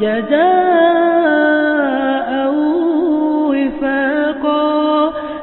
جزاء وفاقا